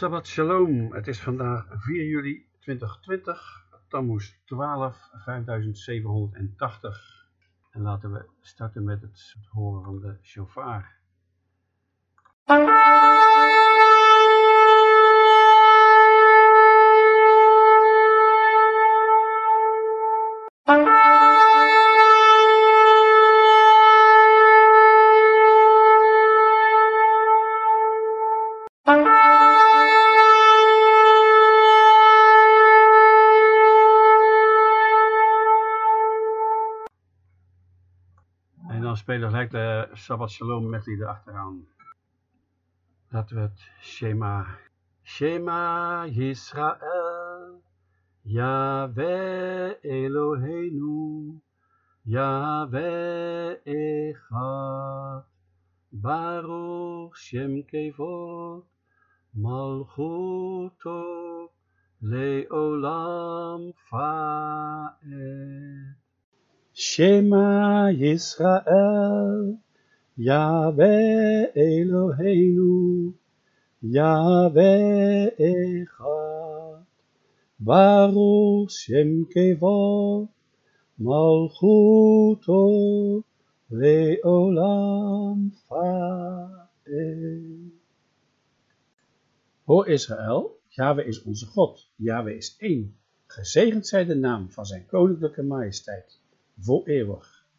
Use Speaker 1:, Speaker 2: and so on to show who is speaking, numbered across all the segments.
Speaker 1: Shabbat Shalom. Het is vandaag 4 juli 2020, Tammuz 12, 5780. En laten we starten met het horen van de shofar. Spelen gelijk de Shabbat Shalom met die erachteraan. Laten we het Shema. Shema Yisrael, Yahweh Eloheinu, Yahweh Echad, Baruch Shem Kevod, Malchuto, Leolam Faed. Shema Yisrael, Yahweh Eloheinu, Yahweh Echad, Baruch Shem Kevod, Malchuto, Leolam Faed. Hoor Israël, Yahweh is onze God, Yahweh is één. Gezegend zij de naam van zijn koninklijke majesteit, voor eeuwig.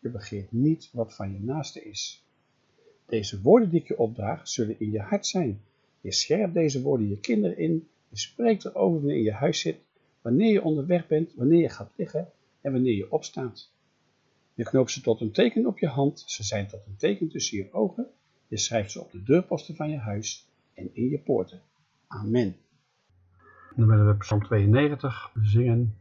Speaker 1: je begeert niet wat van je naaste is. Deze woorden die ik je opdraag, zullen in je hart zijn. Je scherpt deze woorden je kinderen in, je spreekt erover wanneer je in je huis zit, wanneer je onderweg bent, wanneer je gaat liggen en wanneer je opstaat. Je knoopt ze tot een teken op je hand, ze zijn tot een teken tussen je ogen, je schrijft ze op de deurposten van je huis en in je poorten. Amen. Dan willen we Psalm 92 zingen,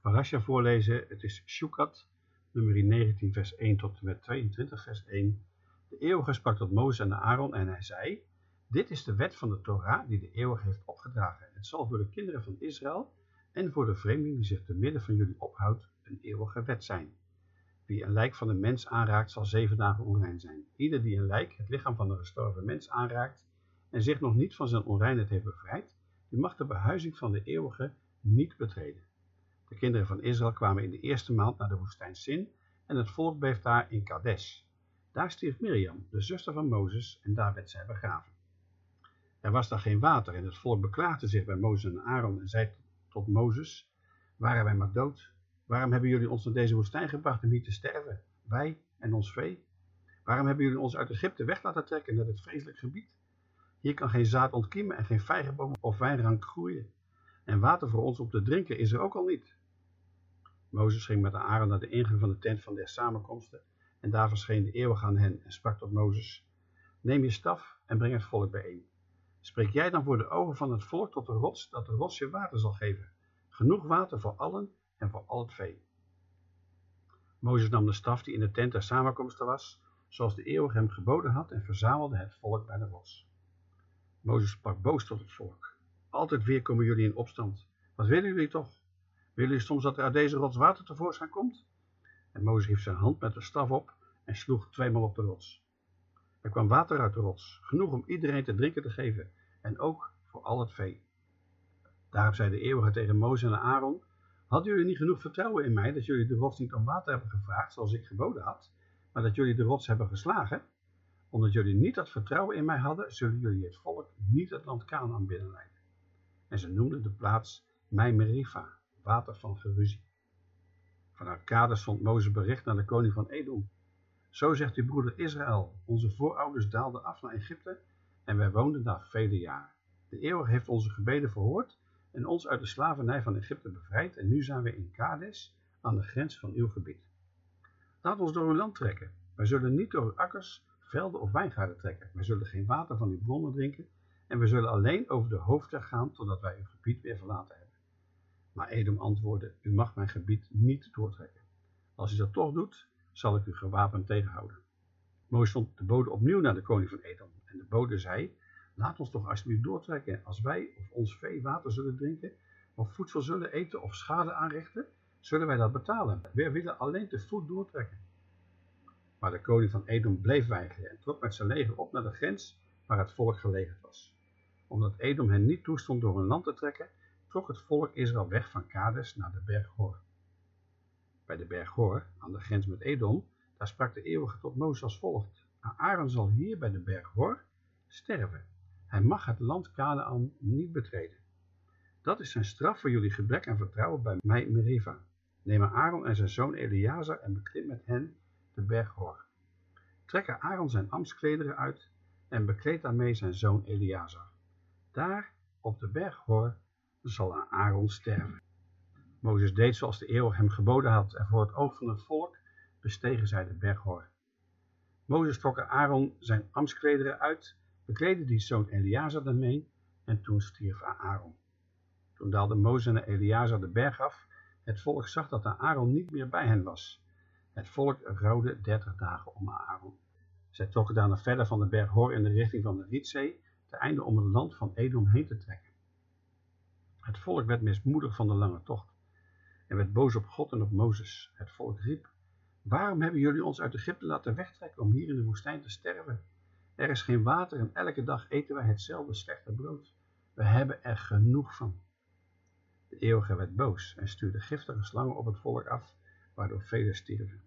Speaker 1: Parasha voorlezen. Het is Shukat, nummer 19, vers 1 tot en met 22, vers 1. De eeuwige sprak tot Mozes en Aaron en hij zei, dit is de wet van de Torah die de eeuwige heeft opgedragen. Het zal voor de kinderen van Israël en voor de vreemdeling die zich te midden van jullie ophoudt een eeuwige wet zijn. Wie een lijk van een mens aanraakt, zal zeven dagen onrein zijn. Ieder die een lijk, het lichaam van een gestorven mens, aanraakt en zich nog niet van zijn onreinheid heeft bevrijd, die mag de behuizing van de eeuwige niet betreden. De kinderen van Israël kwamen in de eerste maand naar de woestijn Sin en het volk bleef daar in Kadesh. Daar stierf Miriam, de zuster van Mozes, en daar werd zij begraven. Er was daar geen water en het volk beklaagde zich bij Mozes en Aaron en zei tot Mozes, waren wij maar dood? Waarom hebben jullie ons naar deze woestijn gebracht om hier te sterven, wij en ons vee? Waarom hebben jullie ons uit Egypte weg laten trekken naar dit vreselijk gebied? Hier kan geen zaad ontkiemen en geen vijgenboom of wijnrank groeien. En water voor ons om te drinken is er ook al niet. Mozes ging met Aaron naar de ingang van de tent van de samenkomsten en daar verscheen de eeuwige aan hen en sprak tot Mozes, neem je staf en breng het volk bijeen. Spreek jij dan voor de ogen van het volk tot de rots, dat de rots je water zal geven, genoeg water voor allen en voor al het vee. Mozes nam de staf die in de tent der samenkomsten was, zoals de eeuwige hem geboden had en verzamelde het volk bij de rots. Mozes sprak boos tot het volk. Altijd weer komen jullie in opstand. Wat willen jullie toch? Willen jullie soms dat er uit deze rots water tevoorschijn komt? En Mozes hief zijn hand met de staf op en sloeg tweemaal op de rots. Er kwam water uit de rots, genoeg om iedereen te drinken te geven en ook voor al het vee. Daarop zei de eeuwige tegen Mozes en Aaron, hadden jullie niet genoeg vertrouwen in mij dat jullie de rots niet om water hebben gevraagd zoals ik geboden had, maar dat jullie de rots hebben geslagen? Omdat jullie niet dat vertrouwen in mij hadden, zullen jullie het volk niet het land Canaan binnenleiden. En ze noemden de plaats Merifa, water van geruzie. Vanuit Kades zond Mozes bericht naar de koning van Edom. Zo zegt uw broeder Israël, onze voorouders daalden af naar Egypte en wij woonden daar vele jaren. De eeuwige heeft onze gebeden verhoord en ons uit de slavernij van Egypte bevrijd en nu zijn we in Kades aan de grens van uw gebied. Laat ons door uw land trekken. Wij zullen niet door uw akkers, velden of wijngaarden trekken. Wij zullen geen water van uw bronnen drinken en we zullen alleen over de hoofdweg gaan totdat wij uw gebied weer verlaten hebben. Maar Edom antwoordde, u mag mijn gebied niet doortrekken. Als u dat toch doet, zal ik u gewapend tegenhouden. Mozes stond de bode opnieuw naar de koning van Edom. En de bode zei, laat ons toch alsjeblieft doortrekken. Als wij of ons vee water zullen drinken, of voedsel zullen eten of schade aanrichten, zullen wij dat betalen. We willen alleen te voet doortrekken. Maar de koning van Edom bleef weigeren en trok met zijn leger op naar de grens waar het volk gelegerd was. Omdat Edom hen niet toestond door hun land te trekken, trok het volk Israël weg van Kades naar de berg Hor. Bij de berg Hor, aan de grens met Edom, daar sprak de eeuwige tot Mozes als volgt. Aaron zal hier bij de berg Hor sterven. Hij mag het land Canaan niet betreden. Dat is zijn straf voor jullie gebrek aan vertrouwen bij mij Meriva. Neem Aaron en zijn zoon Eleazar en beklim met hen de berg Hor. Trek Aaron zijn ambtsklederen uit en bekleed daarmee zijn zoon Eleazar. Daar, op de berg Hor, zal Aaron sterven. Mozes deed zoals de eeuw hem geboden had en voor het oog van het volk bestegen zij de berg Hor. Mozes trok Aaron zijn ambtsklederen uit, bekleedde die zoon Eleazar daarmee en toen stierf Aaron. Toen daalde Mozes en Eleazar de berg af. Het volk zag dat Aaron niet meer bij hen was. Het volk rouwde dertig dagen om Aaron. Zij trokken daarna verder van de berg Hor in de richting van de Rietzee, ten einde om het land van Edom heen te trekken. Het volk werd mismoedig van de lange tocht en werd boos op God en op Mozes. Het volk riep, waarom hebben jullie ons uit Egypte laten wegtrekken om hier in de woestijn te sterven? Er is geen water en elke dag eten wij hetzelfde slechte brood. We hebben er genoeg van. De eeuwige werd boos en stuurde giftige slangen op het volk af, waardoor velen stierven.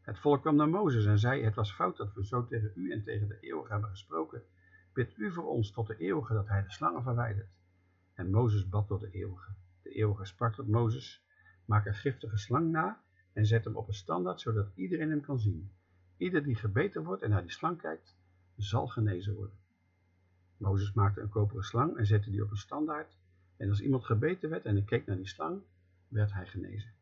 Speaker 1: Het volk kwam naar Mozes en zei, het was fout dat we zo tegen u en tegen de eeuwige hebben gesproken. Bid u voor ons tot de eeuwige dat hij de slangen verwijdert. En Mozes bad tot de eeuwige. De eeuwige sprak tot Mozes, maak een giftige slang na en zet hem op een standaard, zodat iedereen hem kan zien. Ieder die gebeten wordt en naar die slang kijkt, zal genezen worden. Mozes maakte een koperen slang en zette die op een standaard. En als iemand gebeten werd en hij keek naar die slang, werd hij genezen.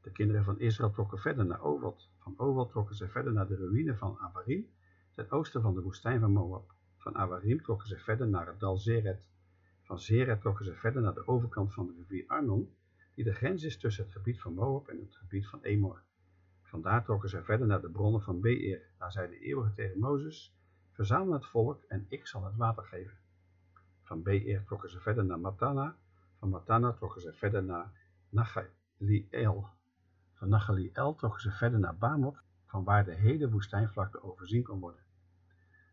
Speaker 1: De kinderen van Israël trokken verder naar Ovad. Van Ovad trokken ze verder naar de ruïne van Avarim, ten oosten van de woestijn van Moab. Van Avarim trokken ze verder naar het dal Zeret. Van Zeret trokken ze verder naar de overkant van de rivier Arnon, die de grens is tussen het gebied van Moab en het gebied van Emor. Vandaar trokken ze verder naar de bronnen van Beer. Daar zei de eeuwige tegen Mozes, verzamel het volk en ik zal het water geven. Van Beer trokken ze verder naar Matana. Van Matana trokken ze verder naar Nachaliel. Van Nachaliel trokken ze verder naar Bamot, van waar de hele woestijnvlakte overzien kon worden.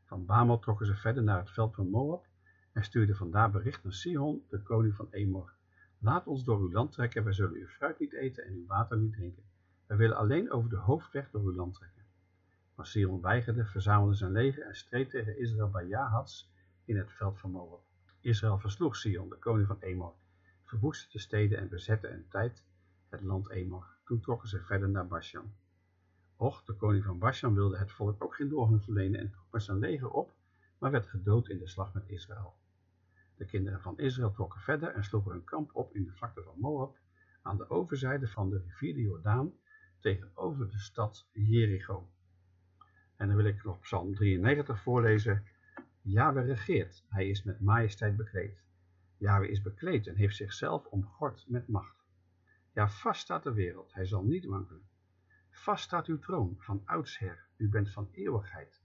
Speaker 1: Van Bamot trokken ze verder naar het veld van Moab en stuurden vandaar bericht naar Sihon, de koning van Emor. Laat ons door uw land trekken, wij zullen uw fruit niet eten en uw water niet drinken. Wij willen alleen over de hoofdweg door uw land trekken. Maar Sihon weigerde, verzamelde zijn leger en streed tegen Israël bij Jahats in het veld van Moab. Israël versloeg Sion, de koning van Emor, verwoestte de steden en bezette een tijd het land Emor. Toen trokken ze verder naar Bashan. Och, de koning van Bashan wilde het volk ook geen doorgang verlenen en trok met zijn leger op, maar werd gedood in de slag met Israël. De kinderen van Israël trokken verder en sloegen hun kamp op in de vlakte van Moab, aan de overzijde van de rivier de Jordaan, tegenover de stad Jericho. En dan wil ik nog Psalm 93 voorlezen. Yahweh regeert, hij is met majesteit bekleed. Yahweh is bekleed en heeft zichzelf omgord met macht. Ja, vast staat de wereld, hij zal niet wankelen. Vast staat uw troon van oudsher, u bent van eeuwigheid.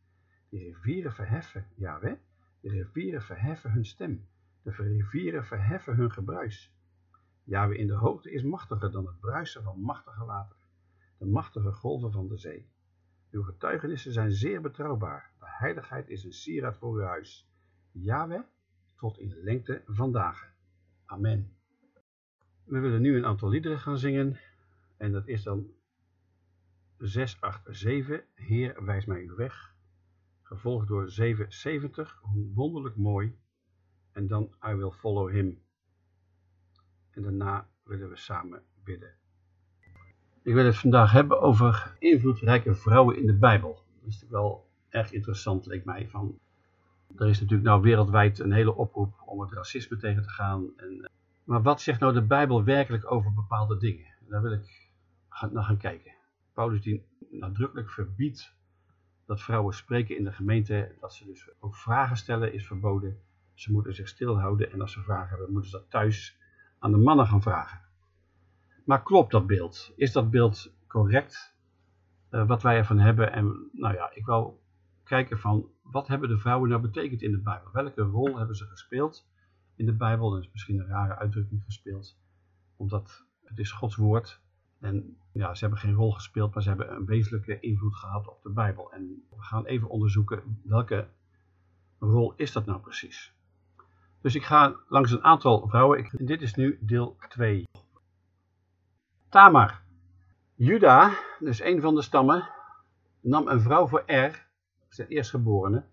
Speaker 1: De rivieren verheffen, Yahweh, de rivieren verheffen hun stem. De rivieren verheffen hun gebruis. Yahweh in de hoogte is machtiger dan het bruisen van machtige water, de machtige golven van de zee. Uw getuigenissen zijn zeer betrouwbaar. De heiligheid is een sieraad voor uw huis. Yahweh, tot in lengte van dagen. Amen. We willen nu een aantal liederen gaan zingen. En dat is dan 6, 8, 7. Heer, wijs mij uw weg. Gevolgd door 770. Hoe wonderlijk mooi. En dan I will follow him. En daarna willen we samen bidden. Ik wil het vandaag hebben over invloedrijke vrouwen in de Bijbel. Dat is natuurlijk wel erg interessant, leek mij. Van. Er is natuurlijk nou wereldwijd een hele oproep om het racisme tegen te gaan. En, eh, maar wat zegt nou de Bijbel werkelijk over bepaalde dingen? Daar wil ik naar gaan kijken. Paulus die nadrukkelijk verbiedt dat vrouwen spreken in de gemeente. Dat ze dus ook vragen stellen is verboden. Ze moeten zich stilhouden en als ze vragen hebben moeten ze dat thuis aan de mannen gaan vragen. Maar klopt dat beeld? Is dat beeld correct? Uh, wat wij ervan hebben? En nou ja, ik wil kijken van wat hebben de vrouwen nou betekend in de Bijbel? Welke rol hebben ze gespeeld in de Bijbel? Dat is misschien een rare uitdrukking gespeeld, omdat het is Gods woord. En ja, ze hebben geen rol gespeeld, maar ze hebben een wezenlijke invloed gehad op de Bijbel. En we gaan even onderzoeken welke rol is dat nou precies. Dus ik ga langs een aantal vrouwen. Ik, dit is nu deel 2. Tamar. Juda, dus een van de stammen, nam een vrouw voor Er, zijn eerstgeborene,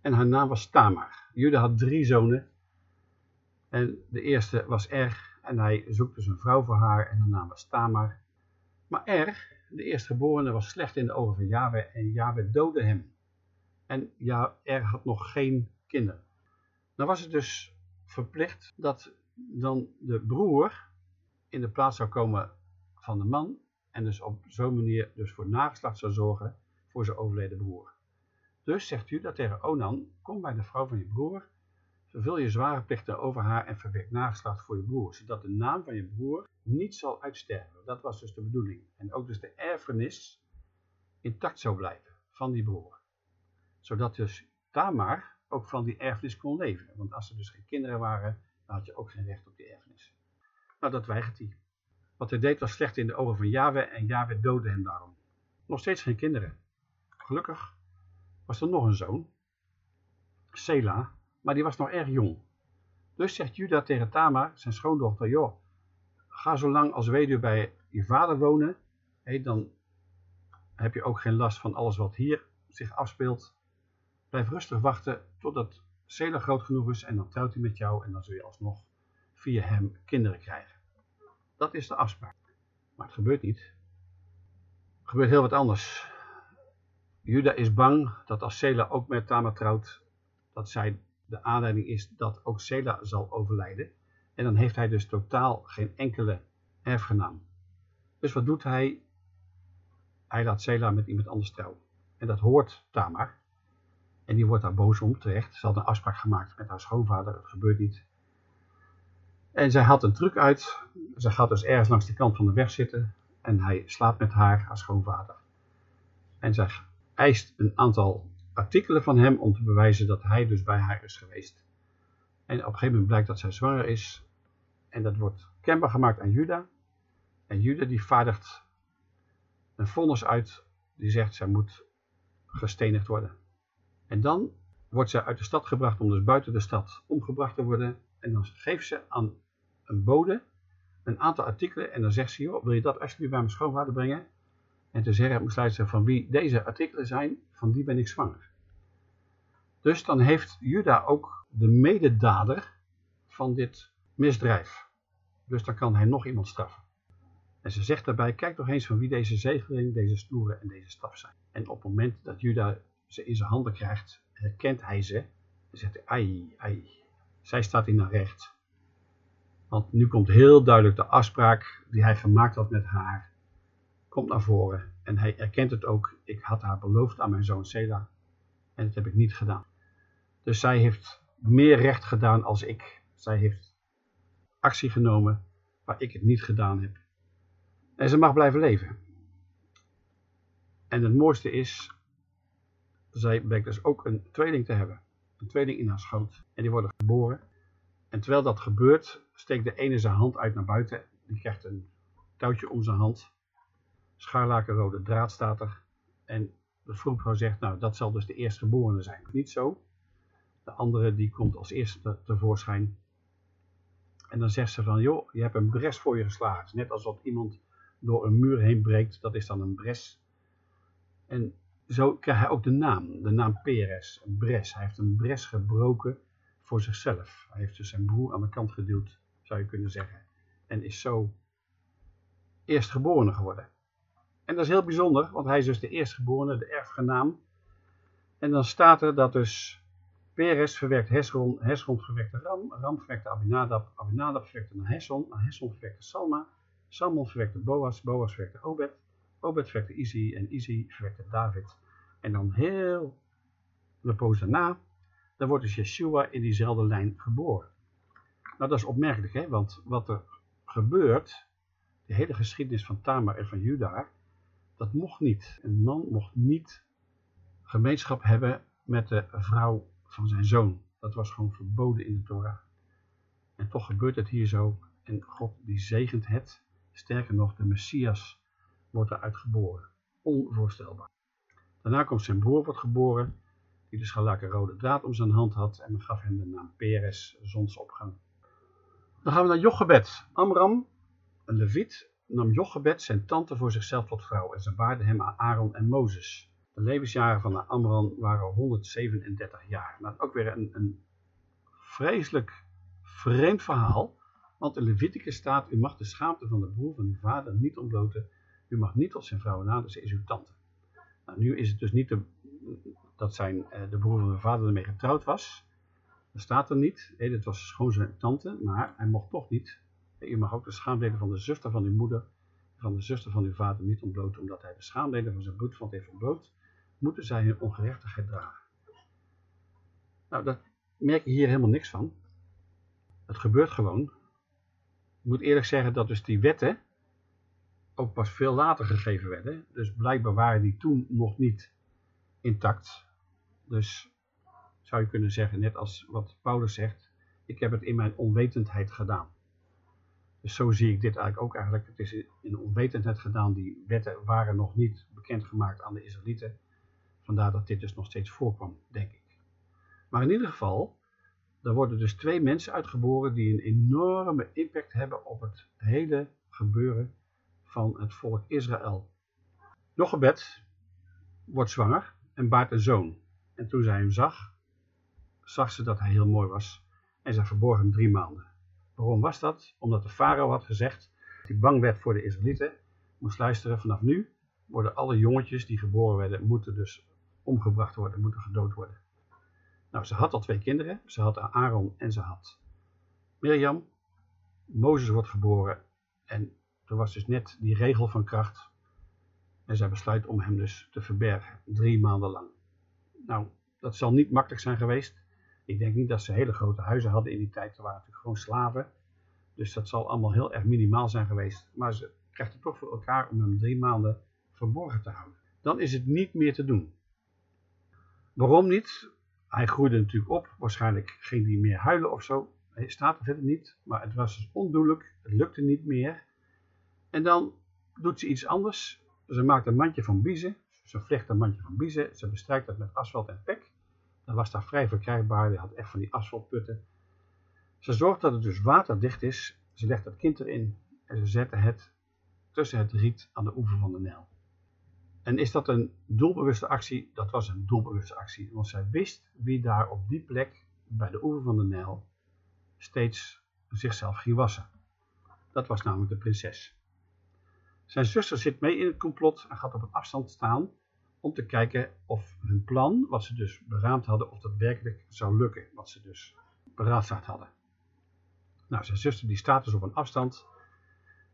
Speaker 1: en haar naam was Tamar. Juda had drie zonen en de eerste was Er en hij zoekt dus een vrouw voor haar en haar naam was Tamar. Maar Er, de eerstgeborene, was slecht in de ogen van Yahweh en Yahweh doodde hem. En ja, Er had nog geen kinderen. Dan was het dus verplicht dat dan de broer in de plaats zou komen van de man en dus op zo'n manier dus voor nageslacht zou zorgen voor zijn overleden broer. Dus zegt u dat tegen Onan, kom bij de vrouw van je broer, vervul je zware plichten over haar en verwek nageslacht voor je broer, zodat de naam van je broer niet zal uitsterven. Dat was dus de bedoeling. En ook dus de erfenis intact zou blijven van die broer. Zodat dus Tamar ook van die erfenis kon leven. Want als er dus geen kinderen waren, dan had je ook geen recht op die erfenis. Nou, dat weigert hij. Wat hij deed was slecht in de ogen van Yahweh en Yahweh doodde hem daarom. Nog steeds geen kinderen. Gelukkig was er nog een zoon, Sela, maar die was nog erg jong. Dus zegt Juda tegen Tamar, zijn schoondochter, joh, ga zo lang als weduwe bij je vader wonen, dan heb je ook geen last van alles wat hier zich afspeelt. Blijf rustig wachten totdat Sela groot genoeg is en dan trouwt hij met jou en dan zul je alsnog via hem kinderen krijgen. Dat is de afspraak. Maar het gebeurt niet. Er gebeurt heel wat anders. Juda is bang dat als Sela ook met Tamar trouwt, dat zij de aanleiding is dat ook Sela zal overlijden. En dan heeft hij dus totaal geen enkele erfgenaam. Dus wat doet hij? Hij laat Sela met iemand anders trouwen. En dat hoort Tamar. En die wordt daar boos om, terecht. Ze had een afspraak gemaakt met haar schoonvader, dat gebeurt niet. En zij had een truc uit. Zij gaat dus ergens langs de kant van de weg zitten. En hij slaapt met haar, haar schoonvader. En zij eist een aantal artikelen van hem om te bewijzen dat hij dus bij haar is geweest. En op een gegeven moment blijkt dat zij zwanger is. En dat wordt kenbaar gemaakt aan Juda. En Juda die vaardigt een vonnis uit die zegt zij moet gestenigd worden. En dan wordt zij uit de stad gebracht om dus buiten de stad omgebracht te worden. En dan geeft ze aan een bode een aantal artikelen en dan zegt ze, wil je dat alsjeblieft bij mijn schoonvader brengen? En te zeggen besluit ze van wie deze artikelen zijn, van die ben ik zwanger. Dus dan heeft Juda ook de mededader van dit misdrijf. Dus dan kan hij nog iemand straffen. En ze zegt daarbij, kijk toch eens van wie deze zegeling, deze stoere en deze staf zijn. En op het moment dat Juda ze in zijn handen krijgt, herkent hij ze. En zegt hij, ai, ai, zij staat in haar recht. Want nu komt heel duidelijk de afspraak die hij gemaakt had met haar, komt naar voren. En hij erkent het ook, ik had haar beloofd aan mijn zoon Sela. En dat heb ik niet gedaan. Dus zij heeft meer recht gedaan als ik. Zij heeft actie genomen waar ik het niet gedaan heb. En ze mag blijven leven. En het mooiste is, zij blijkt dus ook een tweeling te hebben. Een tweeling in haar schoot. En die worden geboren. En terwijl dat gebeurt, steekt de ene zijn hand uit naar buiten. Die krijgt een touwtje om zijn hand. Scharlakenrode draad staat er. En de vroedvrouw zegt, nou dat zal dus de eerstgeborene zijn. Niet zo. De andere die komt als eerste tevoorschijn. En dan zegt ze van, joh, je hebt een bres voor je geslagen. Net alsof iemand door een muur heen breekt, dat is dan een bres. En zo krijgt hij ook de naam, de naam Peres, een bres. Hij heeft een bres gebroken voor zichzelf. Hij heeft dus zijn broer aan de kant geduwd, zou je kunnen zeggen. En is zo eerstgeborene geworden. En dat is heel bijzonder, want hij is dus de eerstgeborene, de erfgenaam. En dan staat er dat dus Peres verwerkt Hesron, Hesron verwerkte Ram, Ram verwerkte Abinadab, Abinadab verwerkte Nahesson, Nahesson verwerkte Salma, Salmon verwerkte Boas, Boas verwerkte Obed, Obed verwerkte Izzy en Izzy verwerkte David. En dan heel de poos daarna, dan wordt dus Yeshua in diezelfde lijn geboren. Nou, dat is opmerkelijk, hè? want wat er gebeurt, de hele geschiedenis van Tamar en van Juda, dat mocht niet. Een man mocht niet gemeenschap hebben met de vrouw van zijn zoon. Dat was gewoon verboden in de Torah. En toch gebeurt het hier zo. En God die zegent het. Sterker nog, de Messias wordt eruit geboren. Onvoorstelbaar. Daarna komt zijn broer wordt geboren, die de scharlaken rode draad om zijn hand had en gaf hem de naam Peres, zonsopgang. Dan gaan we naar Jochebed. Amram, een leviet, nam Jochebed zijn tante voor zichzelf tot vrouw en ze baarde hem aan Aaron en Mozes. De levensjaren van Amram waren 137 jaar. Nou, ook weer een, een vreselijk vreemd verhaal, want in Leviticus staat, u mag de schaamte van de broer van uw vader niet ontbloten, u mag niet tot zijn vrouw naderen, ze is uw tante. Nou, nu is het dus niet de, dat zijn, eh, de broer van mijn vader ermee getrouwd was. Dat staat er niet. Nee, dat was gewoon zijn tante, maar hij mocht toch niet. Je mag ook de schaamdelen van de zuster van uw moeder, van de zuster van uw vader niet ontbloten, omdat hij de schaamdelen van zijn bloedvand heeft ontbloot, moeten zij hun ongerechtigheid dragen. Nou, dat merk je hier helemaal niks van. Het gebeurt gewoon. Ik moet eerlijk zeggen dat dus die wetten ook pas veel later gegeven werden. Dus blijkbaar waren die toen nog niet intact. Dus zou je kunnen zeggen, net als wat Paulus zegt, ik heb het in mijn onwetendheid gedaan. Dus zo zie ik dit eigenlijk ook eigenlijk. Het is in onwetendheid gedaan, die wetten waren nog niet bekendgemaakt aan de Israëlieten. Vandaar dat dit dus nog steeds voorkwam, denk ik. Maar in ieder geval, er worden dus twee mensen uitgeboren die een enorme impact hebben op het hele gebeuren van het volk Israël. Jochebed wordt zwanger en baart een zoon. En toen zij hem zag, zag ze dat hij heel mooi was en zij verborg hem drie maanden. Waarom was dat? Omdat de farao had gezegd, die bang werd voor de Israëlieten, moest luisteren, vanaf nu worden alle jongetjes die geboren werden, moeten dus omgebracht worden, moeten gedood worden. Nou, ze had al twee kinderen, ze had Aaron en ze had Mirjam. Mozes wordt geboren en er was dus net die regel van kracht. En zij besluit om hem dus te verbergen, drie maanden lang. Nou, dat zal niet makkelijk zijn geweest. Ik denk niet dat ze hele grote huizen hadden in die tijd. Er waren natuurlijk gewoon slaven. Dus dat zal allemaal heel erg minimaal zijn geweest. Maar ze krijgt toch voor elkaar om hem drie maanden verborgen te houden. Dan is het niet meer te doen. Waarom niet? Hij groeide natuurlijk op. Waarschijnlijk ging hij meer huilen of zo. Hij staat er verder niet. Maar het was dus ondoenlijk. Het lukte niet meer. En dan doet ze iets anders. Ze maakt een mandje van biezen. Ze vlecht een mandje van biezen. Ze bestrijkt dat met asfalt en pek. Dat was daar vrij verkrijgbaar. Die had echt van die asfaltputten. Ze zorgt dat het dus waterdicht is. Ze legt het kind erin. En ze zetten het tussen het riet aan de oever van de Nijl. En is dat een doelbewuste actie? Dat was een doelbewuste actie. Want zij wist wie daar op die plek bij de oever van de Nijl steeds zichzelf ging wassen. Dat was namelijk de prinses. Zijn zuster zit mee in het complot en gaat op een afstand staan om te kijken of hun plan, wat ze dus beraamd hadden, of dat werkelijk zou lukken, wat ze dus beraadslaagd hadden. Nou, zijn zuster die staat dus op een afstand,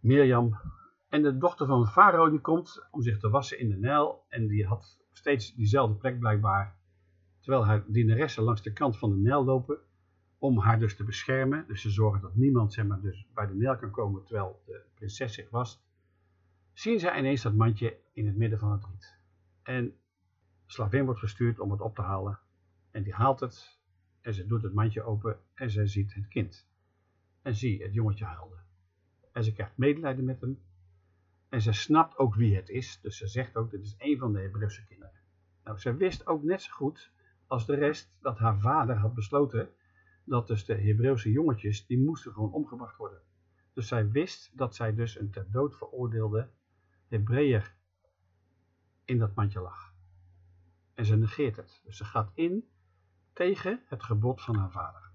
Speaker 1: Mirjam, en de dochter van Farao die komt om zich te wassen in de Nijl en die had steeds diezelfde plek blijkbaar, terwijl haar dienaressen langs de kant van de Nijl lopen, om haar dus te beschermen. Dus ze zorgen dat niemand zeg maar, dus bij de Nijl kan komen terwijl de prinses zich wast zien zij ineens dat mandje in het midden van het riet. En slavin wordt gestuurd om het op te halen. En die haalt het en ze doet het mandje open en zij ziet het kind. En zie, het jongetje huilde. En ze krijgt medelijden met hem. En ze snapt ook wie het is. Dus ze zegt ook, dit is een van de Hebreeuwse kinderen. Nou, ze wist ook net zo goed als de rest dat haar vader had besloten dat dus de Hebreeuwse jongetjes, die moesten gewoon omgebracht worden. Dus zij wist dat zij dus een ter dood veroordeelde Hebreeër in dat mandje lag. En ze negeert het. Dus ze gaat in tegen het gebod van haar vader.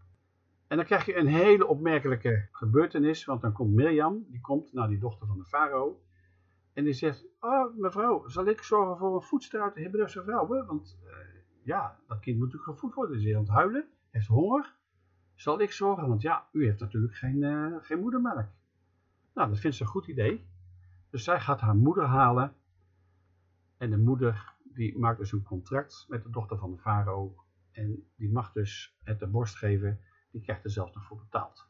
Speaker 1: En dan krijg je een hele opmerkelijke gebeurtenis, want dan komt Mirjam, die komt naar die dochter van de farao. En die zegt, oh mevrouw, zal ik zorgen voor een voedster uit de Hebreeuwse vrouwen? Want uh, ja, dat kind moet natuurlijk gevoed worden. Ze is aan het huilen, heeft honger. Zal ik zorgen? Want ja, u heeft natuurlijk geen, uh, geen moedermelk. Nou, dat vindt ze een goed idee. Dus zij gaat haar moeder halen. En de moeder die maakt dus een contract met de dochter van de farao. En die mag dus het de borst geven. Die krijgt er zelfs nog voor betaald.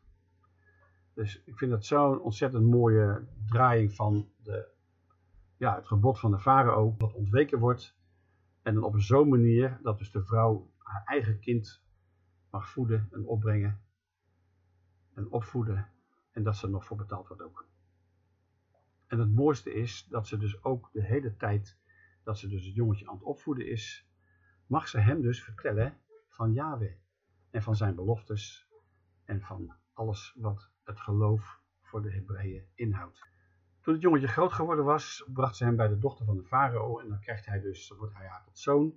Speaker 1: Dus ik vind dat zo'n ontzettend mooie draaiing van de, ja, het gebod van de farao, wat ontweken wordt. En dan op zo'n manier dat dus de vrouw haar eigen kind mag voeden en opbrengen en opvoeden en dat ze er nog voor betaald wordt ook. En het mooiste is dat ze dus ook de hele tijd dat ze dus het jongetje aan het opvoeden is, mag ze hem dus vertellen van Yahweh en van zijn beloftes en van alles wat het geloof voor de Hebreeën inhoudt. Toen het jongetje groot geworden was, bracht ze hem bij de dochter van de farao en dan krijgt hij dus, wordt hij haar zoon.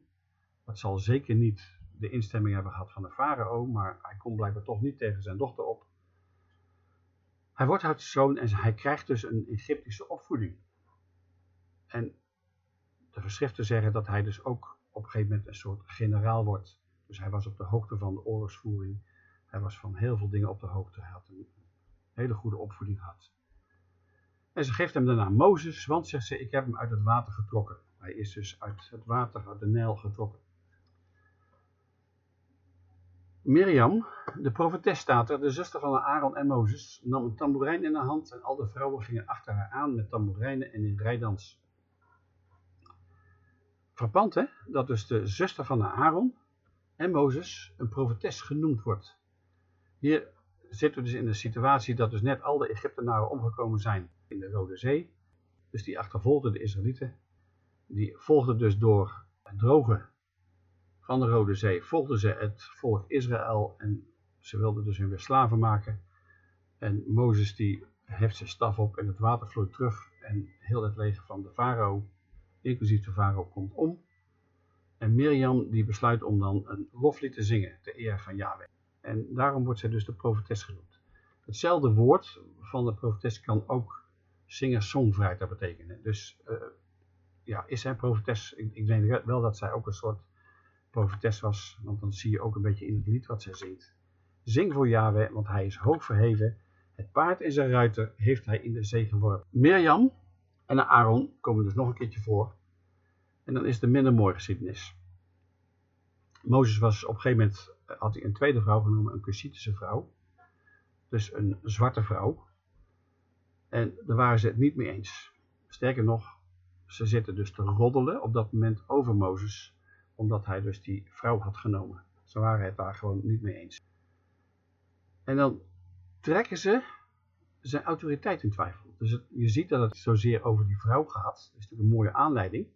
Speaker 1: Dat zal zeker niet de instemming hebben gehad van de farao, maar hij komt blijkbaar toch niet tegen zijn dochter op. Hij wordt haar zoon en hij krijgt dus een Egyptische opvoeding. En de verschriften zeggen dat hij dus ook op een gegeven moment een soort generaal wordt. Dus hij was op de hoogte van de oorlogsvoering. Hij was van heel veel dingen op de hoogte. Hij had een hele goede opvoeding gehad. En ze geeft hem daarna Mozes, want zegt ze, ik heb hem uit het water getrokken. Hij is dus uit het water, uit de Nijl getrokken. Mirjam, de profetes staat er, de zuster van Aaron en Mozes, nam een tamboerijn in de hand en al de vrouwen gingen achter haar aan met tamboerijnen en in rijdans. Frappant hè, dat dus de zuster van Aaron en Mozes een profetes genoemd wordt. Hier zitten we dus in de situatie dat dus net al de Egyptenaren omgekomen zijn in de Rode Zee. Dus die achtervolgden de Israëlieten. Die volgden dus door droge van de Rode Zee, volgden ze het volk Israël en ze wilden dus hun weer slaven maken. En Mozes die heft zijn staf op en het water vloeit terug en heel het leger van de farao, inclusief de farao, komt om. En Mirjam die besluit om dan een loflied te zingen ter eer van Yahweh. En daarom wordt zij dus de profetes genoemd. Hetzelfde woord van de profetes kan ook zinger-songwriter betekenen. Dus uh, ja, is zij profetes? Ik, ik denk wel dat zij ook een soort profetes was, want dan zie je ook een beetje in het lied wat zij zingt. Zing voor Yahweh, want hij is hoog verheven. Het paard en zijn ruiter heeft hij in de zee geworpen. Mirjam en Aaron komen dus nog een keertje voor. En dan is de minder mooie geschiedenis. Mozes was op een gegeven moment, eh, had hij een tweede vrouw genomen, een Cushitische vrouw. Dus een zwarte vrouw. En daar waren ze het niet mee eens. Sterker nog, ze zitten dus te roddelen op dat moment over Mozes, omdat hij dus die vrouw had genomen. Ze waren het daar gewoon niet mee eens. En dan trekken ze zijn autoriteit in twijfel. Dus je ziet dat het zozeer over die vrouw gaat. Dat is natuurlijk een mooie aanleiding.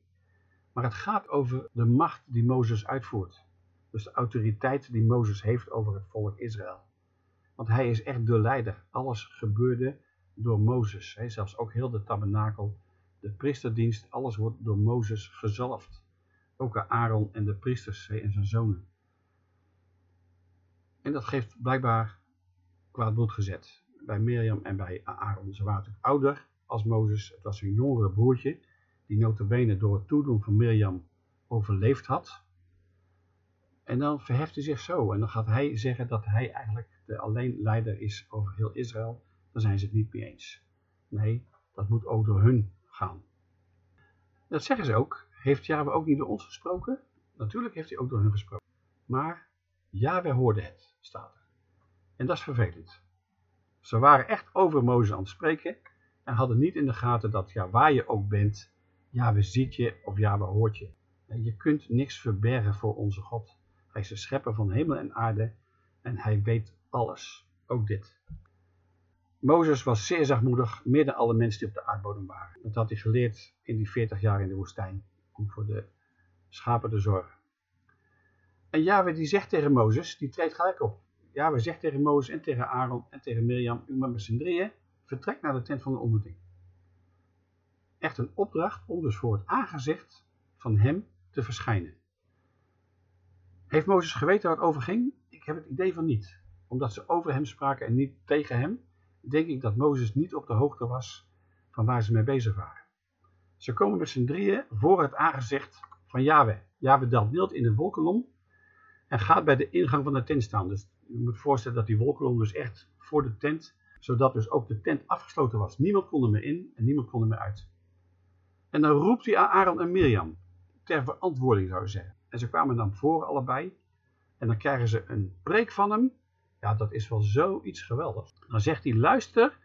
Speaker 1: Maar het gaat over de macht die Mozes uitvoert. Dus de autoriteit die Mozes heeft over het volk Israël. Want hij is echt de leider. Alles gebeurde door Mozes. Zelfs ook heel de tabernakel, de priesterdienst, alles wordt door Mozes gezalfd. Ook Aaron en de priesters en zijn zonen. En dat geeft blijkbaar kwaad bloed gezet. Bij Mirjam en bij Aaron. Ze waren natuurlijk ouder als Mozes. Het was een jongere broertje. Die notabene door het toedoen van Mirjam overleefd had. En dan verheft hij zich zo. En dan gaat hij zeggen dat hij eigenlijk de alleen leider is over heel Israël. Dan zijn ze het niet mee eens. Nee, dat moet ook door hun gaan. Dat zeggen ze ook. Heeft Yahweh ook niet door ons gesproken? Natuurlijk heeft hij ook door hun gesproken. Maar Yahweh hoorde het, staat er. En dat is vervelend. Ze waren echt over Mozes aan het spreken en hadden niet in de gaten dat ja, waar je ook bent, Yahweh ziet je of Yahweh hoort je. Je kunt niks verbergen voor onze God. Hij is de schepper van hemel en aarde en hij weet alles, ook dit. Mozes was zeer zachtmoedig, meer dan alle mensen die op de aardbodem waren. Dat had hij geleerd in die 40 jaar in de woestijn, om voor de schapen te zorgen. En Yahweh die zegt tegen Mozes, die treedt gelijk op. Yahweh zegt tegen Mozes en tegen Aaron en tegen Mirjam, u met z'n drieën, vertrek naar de tent van de ontmoeting. Echt een opdracht om dus voor het aangezicht van hem te verschijnen. Heeft Mozes geweten waar het over ging? Ik heb het idee van niet. Omdat ze over hem spraken en niet tegen hem, denk ik dat Mozes niet op de hoogte was van waar ze mee bezig waren. Ze komen met z'n drieën voor het aangezicht van Yahweh. Yahweh daalt beeld in de wolkolom en gaat bij de ingang van de tent staan. Dus je moet voorstellen dat die wolkolom dus echt voor de tent, zodat dus ook de tent afgesloten was. Niemand kon er meer in en niemand kon er meer uit. En dan roept hij aan Aaron en Mirjam, ter verantwoording zou je zeggen. En ze kwamen dan voor allebei. En dan krijgen ze een preek van hem. Ja, dat is wel zoiets geweldigs. Dan zegt hij, luister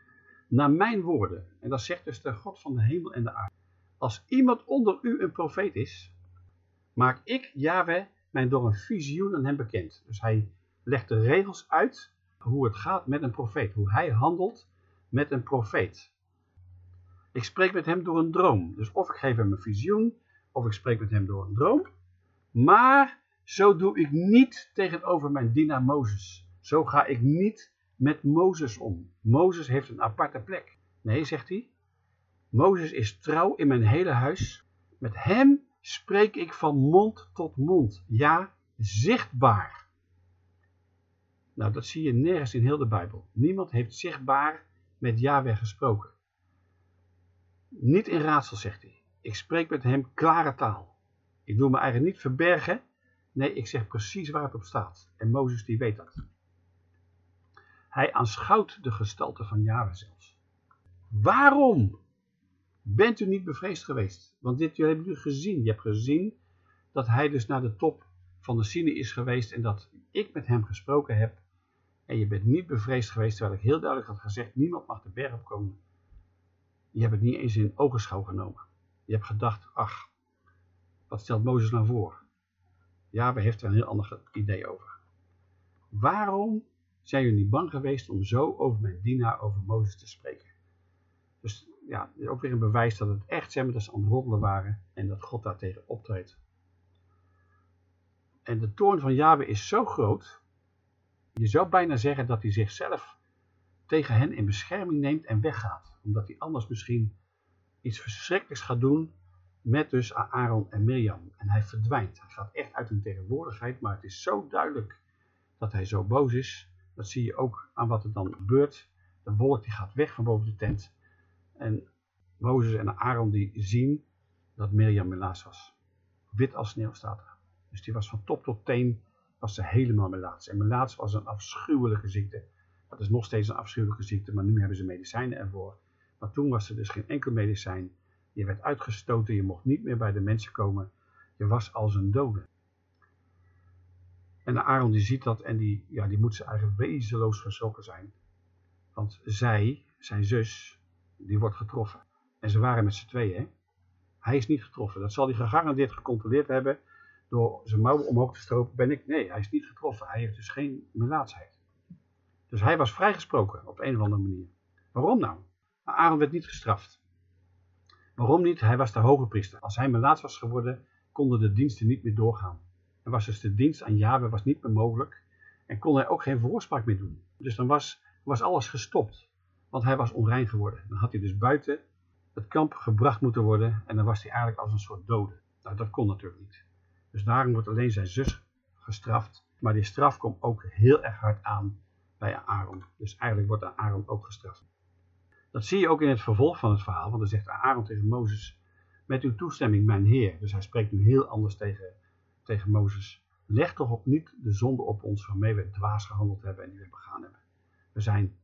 Speaker 1: naar mijn woorden. En dat zegt dus de God van de hemel en de aarde. Als iemand onder u een profeet is, maak ik, Yahweh, mij door een visioen aan hem bekend. Dus hij legt de regels uit hoe het gaat met een profeet. Hoe hij handelt met een profeet. Ik spreek met hem door een droom. Dus of ik geef hem een visioen, of ik spreek met hem door een droom. Maar zo doe ik niet tegenover mijn dienaar Mozes. Zo ga ik niet met Mozes om. Mozes heeft een aparte plek. Nee, zegt hij. Mozes is trouw in mijn hele huis. Met hem spreek ik van mond tot mond. Ja, zichtbaar. Nou, dat zie je nergens in heel de Bijbel. Niemand heeft zichtbaar met Yahweh gesproken. Niet in raadsel, zegt hij. Ik spreek met hem klare taal. Ik doe me eigenlijk niet verbergen. Nee, ik zeg precies waar het op staat. En Mozes die weet dat. Hij aanschouwt de gestalte van Yahweh zelfs. Waarom bent u niet bevreesd geweest? Want dit hebben jullie gezien. Je hebt gezien dat hij dus naar de top van de Sinai is geweest en dat ik met hem gesproken heb. En je bent niet bevreesd geweest, terwijl ik heel duidelijk had gezegd, niemand mag de berg opkomen. Je hebt het niet eens in ogenschouw genomen. Je hebt gedacht, ach, wat stelt Mozes nou voor? Ja, we heeft er een heel ander idee over. Waarom zijn jullie niet bang geweest om zo over mijn dienaar, over Mozes te spreken? Dus ja, ook weer een bewijs dat het echt ze aan het roddelen waren en dat God daartegen optreedt. En de toorn van Yahweh is zo groot, je zou bijna zeggen dat hij zichzelf tegen hen in bescherming neemt en weggaat. Omdat hij anders misschien iets verschrikkelijks gaat doen met dus Aaron en Mirjam. En hij verdwijnt. Hij gaat echt uit hun tegenwoordigheid, maar het is zo duidelijk dat hij zo boos is. Dat zie je ook aan wat er dan gebeurt. De wolk die gaat weg van boven de tent. En Mozes en Aaron die zien dat Mirjam helaas was. Wit als sneeuw staat er. Dus die was van top tot teen was ze helemaal melaats. En melaats was een afschuwelijke ziekte. Dat is nog steeds een afschuwelijke ziekte, maar nu hebben ze medicijnen ervoor. Maar toen was er dus geen enkel medicijn. Je werd uitgestoten, je mocht niet meer bij de mensen komen. Je was als een dode. En de Aaron die ziet dat en die, ja, die moet ze eigenlijk wezenloos geschrokken zijn. Want zij, zijn zus, die wordt getroffen. En ze waren met z'n tweeën. Hij is niet getroffen. Dat zal hij gegarandeerd gecontroleerd hebben. Door zijn mouwen omhoog te stropen ben ik. Nee, hij is niet getroffen. Hij heeft dus geen melaatsheid. Dus hij was vrijgesproken op een of andere manier. Waarom nou? Maar Aaron werd niet gestraft. Waarom niet? Hij was de hoge priester. Als hij melaats was geworden, konden de diensten niet meer doorgaan. En was dus de dienst aan Yahweh was niet meer mogelijk. En kon hij ook geen voorspraak meer doen. Dus dan was, was alles gestopt. Want hij was onrein geworden. Dan had hij dus buiten het kamp gebracht moeten worden. En dan was hij eigenlijk als een soort dode. Nou, dat kon natuurlijk niet. Dus daarom wordt alleen zijn zus gestraft. Maar die straf komt ook heel erg hard aan bij Aaron. Dus eigenlijk wordt Aaron ook gestraft. Dat zie je ook in het vervolg van het verhaal, want dan zegt Aaron tegen Mozes, met uw toestemming mijn heer. Dus hij spreekt nu heel anders tegen, tegen Mozes. Leg toch op niet de zonde op ons waarmee we dwaas gehandeld hebben en die we begaan hebben. We zijn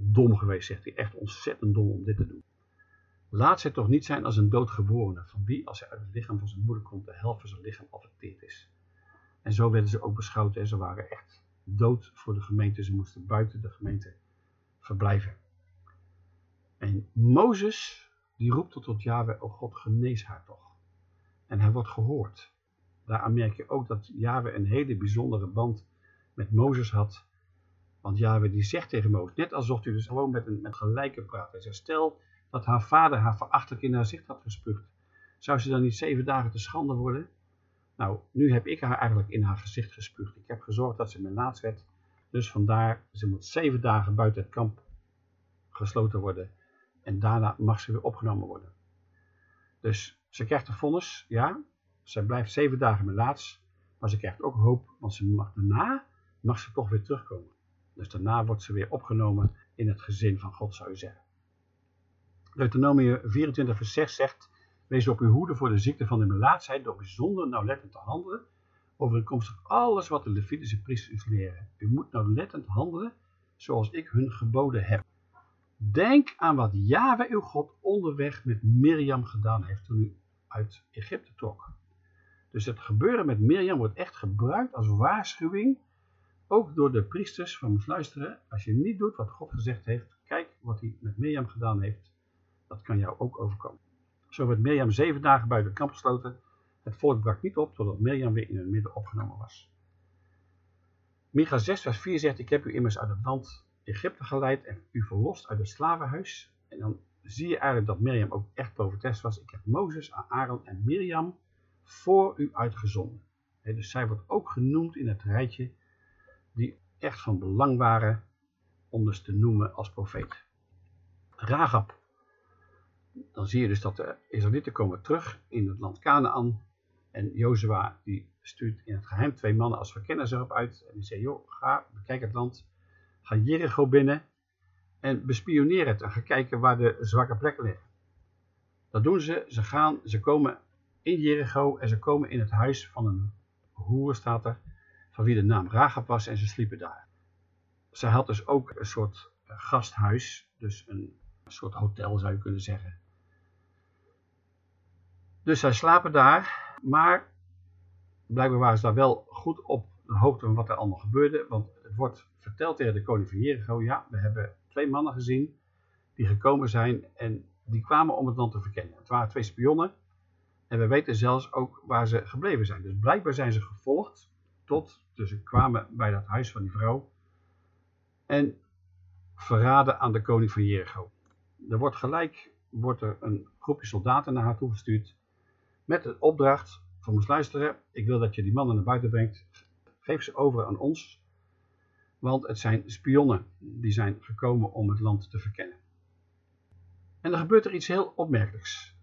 Speaker 1: dom geweest, zegt hij, echt ontzettend dom om dit te doen. Laat zij toch niet zijn als een doodgeborene, van wie als hij uit het lichaam van zijn moeder komt, de helft van zijn lichaam affecteerd is. En zo werden ze ook beschouwd en ze waren echt dood voor de gemeente. Ze moesten buiten de gemeente verblijven. En Mozes, die roept tot, tot oh God, genees haar toch. En hij wordt gehoord. Daaraan merk je ook dat Yahweh een hele bijzondere band met Mozes had. Want Yahweh die zegt tegen Mozes, net alsof hij dus gewoon met een met gelijke praat. Hij zegt, stel dat haar vader haar verachtelijk in haar zicht had gespuugd. Zou ze dan niet zeven dagen te schande worden? Nou, nu heb ik haar eigenlijk in haar gezicht gespuugd. Ik heb gezorgd dat ze melaats werd. Dus vandaar, ze moet zeven dagen buiten het kamp gesloten worden. En daarna mag ze weer opgenomen worden. Dus ze krijgt een vonnis, ja. Ze blijft zeven dagen melaats. Maar ze krijgt ook hoop, want ze mag, daarna mag ze toch weer terugkomen. Dus daarna wordt ze weer opgenomen in het gezin van God, zou je zeggen. Deuteronomie 24 vers 6 zegt, Wees op uw hoede voor de ziekte van de melaatsheid door bijzonder nauwlettend te handelen overeenkomstig alles wat de Levitische priesters leren. U moet nauwlettend handelen zoals ik hun geboden heb. Denk aan wat Yahweh uw God onderweg met Mirjam gedaan heeft toen u uit Egypte trok. Dus het gebeuren met Mirjam wordt echt gebruikt als waarschuwing ook door de priesters van moest luisteren, als je niet doet wat God gezegd heeft, kijk wat hij met Mirjam gedaan heeft, dat kan jou ook overkomen. Zo werd Mirjam zeven dagen buiten het kamp gesloten. Het volk brak niet op totdat Mirjam weer in hun midden opgenomen was. Micha 6 vers 4 zegt, ik heb u immers uit het land Egypte geleid en u verlost uit het slavenhuis. En dan zie je eigenlijk dat Mirjam ook echt profetes was. Ik heb Mozes, Aaron en Mirjam voor u uitgezonden. dus zij wordt ook genoemd in het rijtje die echt van belang waren om dus te noemen als profeet. Ragab. Dan zie je dus dat de Israëlieten komen terug in het land Canaan. En Jozua die stuurt in het geheim twee mannen als verkenners erop uit. En die zeggen, joh, ga, bekijk het land. Ga Jericho binnen en bespioneer het. En ga kijken waar de zwakke plekken liggen. Dat doen ze. Ze gaan, ze komen in Jericho en ze komen in het huis van een hoer, staat er van wie de naam Ragab was en ze sliepen daar. Zij had dus ook een soort eh, gasthuis, dus een soort hotel zou je kunnen zeggen. Dus zij slapen daar, maar blijkbaar waren ze daar wel goed op de hoogte van wat er allemaal gebeurde, want het wordt verteld tegen de koning van Jericho, ja, we hebben twee mannen gezien die gekomen zijn en die kwamen om het land te verkennen. Het waren twee spionnen en we weten zelfs ook waar ze gebleven zijn. Dus blijkbaar zijn ze gevolgd tot, dus ze kwamen bij dat huis van die vrouw en verraden aan de koning van Jericho. Er wordt gelijk wordt er een groepje soldaten naar haar toegestuurd met de opdracht van moest luisteren, ik wil dat je die mannen naar buiten brengt, geef ze over aan ons, want het zijn spionnen die zijn gekomen om het land te verkennen. En er gebeurt er iets heel opmerkelijks.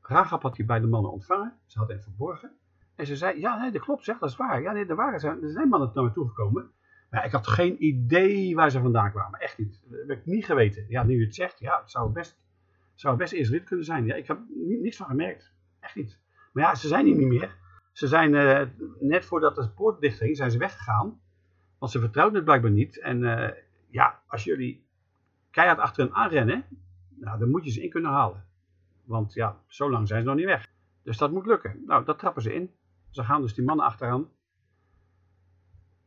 Speaker 1: Rahab had die beide mannen ontvangen, ze had hen verborgen, en ze zei, ja, nee, dat klopt, zeg, dat is waar. Ja, nee, waren, er zijn mannen naar me toegekomen. Maar ik had geen idee waar ze vandaan kwamen. Echt niet. Dat heb ik niet geweten. Ja, nu je het zegt, ja, het zou best, zou best Israël kunnen zijn. Ja, ik heb niets van gemerkt. Echt niet. Maar ja, ze zijn hier niet meer. Ze zijn, uh, net voordat de poort dicht ging, zijn ze weggegaan. Want ze vertrouwden het blijkbaar niet. En uh, ja, als jullie keihard achter hen aanrennen, nou, dan moet je ze in kunnen halen. Want ja, zo lang zijn ze nog niet weg. Dus dat moet lukken. Nou, dat trappen ze in. Ze gaan dus die mannen achteraan.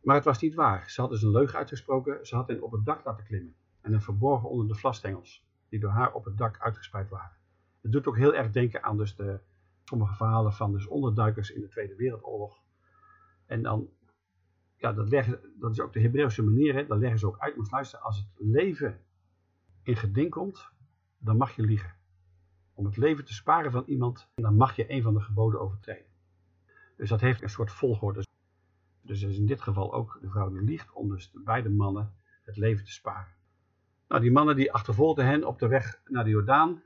Speaker 1: Maar het was niet waar. Ze had dus een leugen uitgesproken. Ze had hen op het dak laten klimmen. En hen verborgen onder de vlasstengels. Die door haar op het dak uitgespreid waren. Het doet ook heel erg denken aan dus de, sommige verhalen van dus onderduikers in de Tweede Wereldoorlog. En dan, ja, dat, leggen, dat is ook de Hebreeuwse manier. Hè, leggen ze ook uit. Moet luisteren, als het leven in geding komt, dan mag je liegen. Om het leven te sparen van iemand, dan mag je een van de geboden overtreden. Dus dat heeft een soort volgorde. Dus is in dit geval ook de vrouw die liegt om dus de beide mannen het leven te sparen. Nou, die mannen die achtervolgden hen op de weg naar de Jordaan.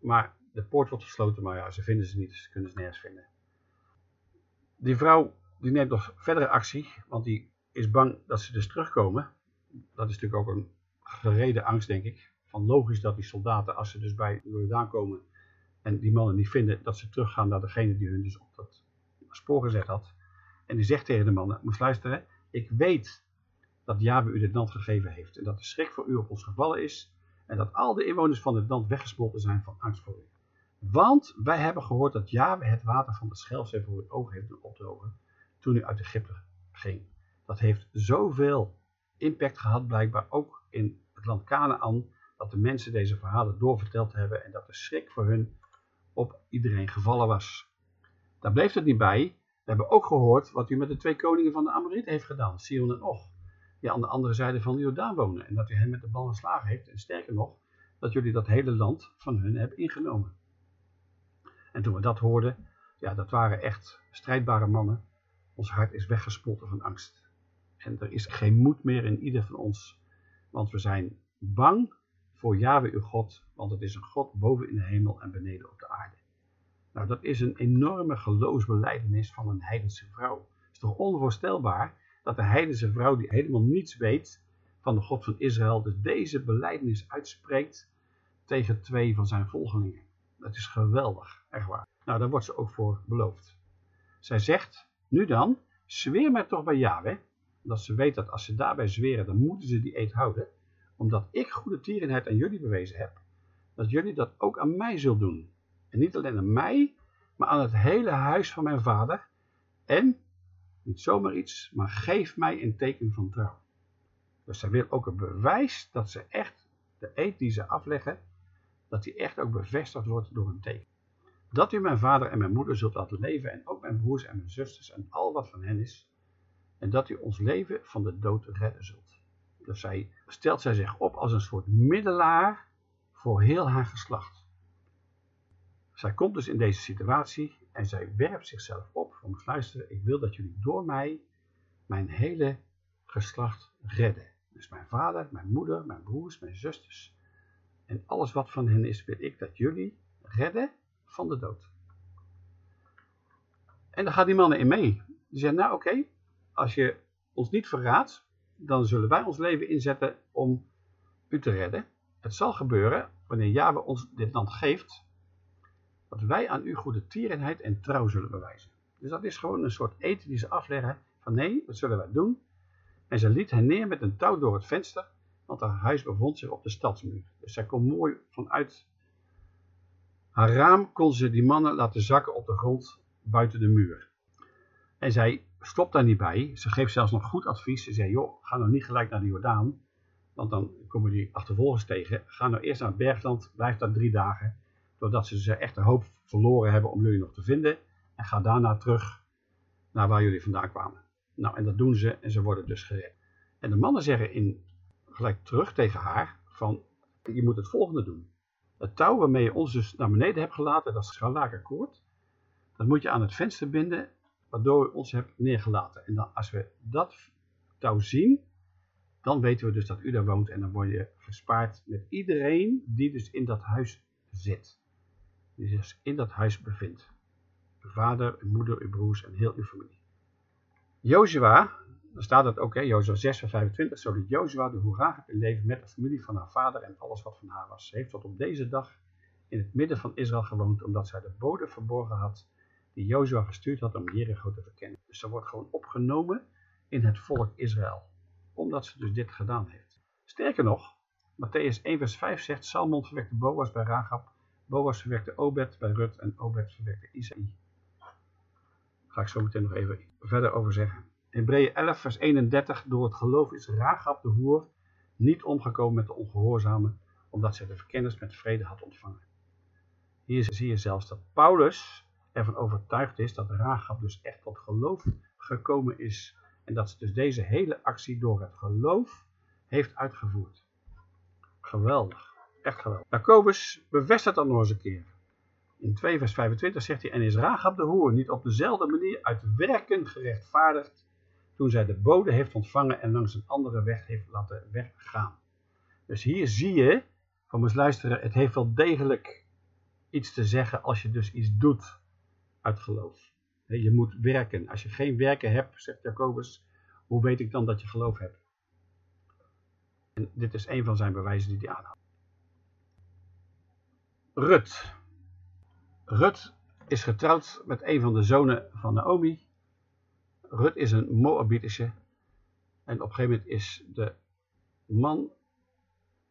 Speaker 1: Maar de poort wordt gesloten, maar ja, ze vinden ze niet, ze kunnen ze nergens vinden. Die vrouw die neemt nog verdere actie, want die is bang dat ze dus terugkomen. Dat is natuurlijk ook een gereden angst, denk ik. Van logisch dat die soldaten, als ze dus bij de Jordaan komen en die mannen niet vinden, dat ze teruggaan naar degene die hun dus op dat spoor gezet had. En die zegt tegen de mannen, moest luisteren, ik weet dat Jabe u dit land gegeven heeft en dat de schrik voor u op ons gevallen is en dat al de inwoners van het land weggesmolten zijn van angst voor u. Want wij hebben gehoord dat Jabe het water van de Schelzee voor uw ogen heeft opdrogen toen u uit Egypte ging. Dat heeft zoveel impact gehad blijkbaar ook in het land Canaan, dat de mensen deze verhalen doorverteld hebben en dat de schrik voor hun op iedereen gevallen was. Daar bleef het niet bij. We hebben ook gehoord wat u met de twee koningen van de Amorieten heeft gedaan, Sion en Och, die aan de andere zijde van de Jordaan wonen. En dat u hen met de bal geslagen heeft. En sterker nog, dat jullie dat hele land van hun hebben ingenomen. En toen we dat hoorden, ja, dat waren echt strijdbare mannen. Ons hart is weggespotten van angst. En er is geen moed meer in ieder van ons. Want we zijn bang voor Yahweh uw God, want het is een God boven in de hemel en beneden op de aarde. Nou, dat is een enorme geloofsbeleidenis van een heidense vrouw. Het is toch onvoorstelbaar dat de heidense vrouw die helemaal niets weet van de God van Israël, dus deze beleidenis uitspreekt tegen twee van zijn volgelingen. Dat is geweldig, echt waar. Nou, daar wordt ze ook voor beloofd. Zij zegt, nu dan, zweer mij toch bij Yahweh, dat ze weet dat als ze daarbij zweren, dan moeten ze die eed houden, omdat ik goede tierenheid aan jullie bewezen heb, dat jullie dat ook aan mij zult doen. En niet alleen aan mij, maar aan het hele huis van mijn vader. En Niet zomaar iets, maar geef mij een teken van trouw. Dus zij wil ook een bewijs dat ze echt de eed die ze afleggen, dat die echt ook bevestigd wordt door een teken. Dat u mijn vader en mijn moeder zult laten leven en ook mijn broers en mijn zusters en al wat van hen is. En dat u ons leven van de dood redden zult. Dus zij stelt zij zich op als een soort middelaar voor heel haar geslacht. Zij komt dus in deze situatie en zij werpt zichzelf op van luisteren, ik wil dat jullie door mij mijn hele geslacht redden. Dus mijn vader, mijn moeder, mijn broers, mijn zusters en alles wat van hen is, wil ik dat jullie redden van de dood. En daar gaan die mannen in mee. Die zeggen, nou oké, als je ons niet verraadt, dan zullen wij ons leven inzetten om u te redden. Het zal gebeuren, wanneer Yahweh ons dit land geeft, dat wij aan u goede tierenheid en trouw zullen bewijzen. Dus dat is gewoon een soort eten die ze afleggen van nee, wat zullen wij doen? En ze liet hen neer met een touw door het venster, want haar huis bevond zich op de stadsmuur. Dus zij kon mooi vanuit haar raam kon ze die mannen laten zakken op de grond buiten de muur. En zij stopt daar niet bij. Ze geeft zelfs nog goed advies. Ze zei, joh, ga nou niet gelijk naar de Jordaan. Want dan komen die achtervolgers tegen. Ga nou eerst naar het bergland. Blijf daar drie dagen. Doordat ze echt de hoop verloren hebben om jullie nog te vinden. En ga daarna terug naar waar jullie vandaan kwamen. Nou, en dat doen ze. En ze worden dus gered. En de mannen zeggen in, gelijk terug tegen haar. Van, je moet het volgende doen. Het touw waarmee je ons dus naar beneden hebt gelaten. Dat scharlakenkoord. Dat moet je aan het venster binden waardoor u ons hebt neergelaten. En dan, als we dat touw zien, dan weten we dus dat u daar woont en dan word je gespaard met iedereen die dus in dat huis zit. Die zich in dat huis bevindt. Uw vader, uw moeder, uw broers en heel uw familie. Jozua, dan staat het ook, hè, Jozua 6 vers 25, zo dat Jozua de Hoera in leven met de familie van haar vader en alles wat van haar was. Ze heeft tot op deze dag in het midden van Israël gewoond, omdat zij de bode verborgen had die Jozua gestuurd had om Jericho te verkennen. Dus ze wordt gewoon opgenomen in het volk Israël, omdat ze dus dit gedaan heeft. Sterker nog, Matthäus 1 vers 5 zegt, Salmon verwekte Boas bij Rahab, Boas verwekte Obed bij Rut en Obed verwekte Isaïe. Ga ik zo meteen nog even verder over zeggen. Hebreeën 11 vers 31, door het geloof is Rahab de hoer niet omgekomen met de ongehoorzamen, omdat zij de verkennis met vrede had ontvangen. Hier zie je zelfs dat Paulus ervan overtuigd is dat Rahab dus echt tot geloof gekomen is. En dat ze dus deze hele actie door het geloof heeft uitgevoerd. Geweldig. Echt geweldig. Jacobus bevestigt dat nog eens een keer. In 2 vers 25 zegt hij, en is Rahab de hoer niet op dezelfde manier uit werken gerechtvaardigd, toen zij de bode heeft ontvangen en langs een andere weg heeft laten weggaan. Dus hier zie je, van ons luisteren, het heeft wel degelijk iets te zeggen als je dus iets doet uit geloof. Je moet werken. Als je geen werken hebt, zegt Jacobus, hoe weet ik dan dat je geloof hebt? En dit is een van zijn bewijzen die hij aanhoudt. Rut. Rut is getrouwd met een van de zonen van Naomi. Rut is een Moabitische. En op een gegeven moment is de man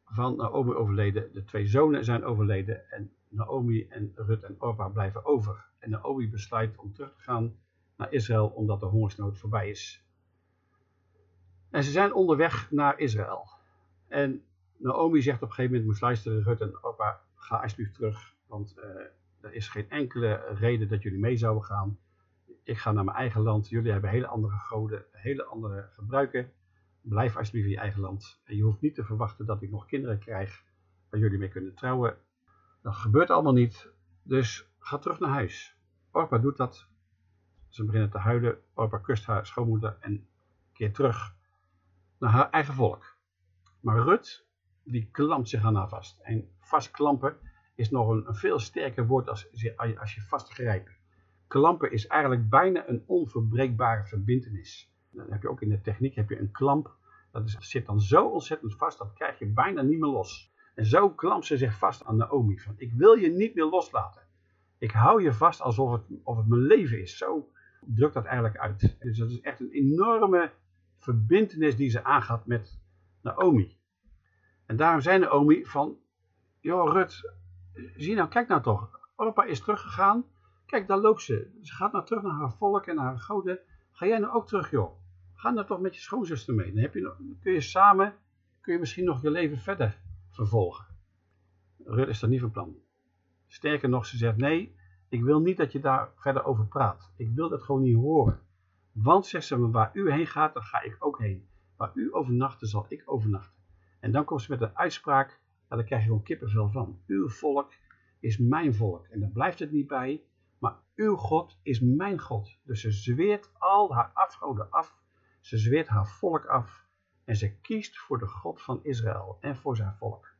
Speaker 1: van Naomi overleden. De twee zonen zijn overleden. En Naomi en Rut en Orpa blijven over. En Naomi besluit om terug te gaan naar Israël omdat de hongersnood voorbij is. En ze zijn onderweg naar Israël. En Naomi zegt op een gegeven moment, moest luisteren, Rut en Orpa, ga alsjeblieft terug. Want uh, er is geen enkele reden dat jullie mee zouden gaan. Ik ga naar mijn eigen land. Jullie hebben hele andere goden, hele andere gebruiken. Blijf alsjeblieft in je eigen land. En je hoeft niet te verwachten dat ik nog kinderen krijg waar jullie mee kunnen trouwen. Dat gebeurt allemaal niet. Dus ga terug naar huis. Orpa doet dat. Ze beginnen te huilen. Orpa kust haar schoonmoeder en keert terug naar haar eigen volk. Maar Rut, die klampt zich aan haar vast. En vastklampen is nog een, een veel sterker woord als, als je vastgrijpt. Klampen is eigenlijk bijna een onverbreekbare verbindenis. Dan heb je ook in de techniek heb je een klamp. Dat, zit dan zo ontzettend vast, dat krijg je bijna niet meer los. En zo klampt ze zich vast aan Naomi. Van, ik wil je niet meer loslaten. Ik hou je vast alsof het, of het mijn leven is. Zo drukt dat eigenlijk uit. Dus dat is echt een enorme verbindenis die ze aangaat met Naomi. En daarom zei Naomi van, joh Rut, zie nou, kijk nou toch. Orpa is teruggegaan. Kijk, daar loopt ze. Ze gaat nou terug naar haar volk en naar haar goden. ga jij nou ook terug joh. Ga nou toch met je schoonzuster mee. Dan, heb je, kun je samen, kun je misschien nog je leven verder vervolgen. Rut is daar niet van plan. Sterker nog, ze zegt nee, ik wil niet dat je daar verder over praat. Ik wil dat gewoon niet horen. Want, zegt ze, waar u heen gaat, dan ga ik ook heen. Waar u overnachten, zal ik overnachten. En dan komt ze met een uitspraak, nou, daar krijg je gewoon kippenvel van. Uw volk is mijn volk. En daar blijft het niet bij, maar uw God is mijn God. Dus ze zweert al haar afgoden af. Ze zweert haar volk af. En ze kiest voor de God van Israël en voor zijn volk.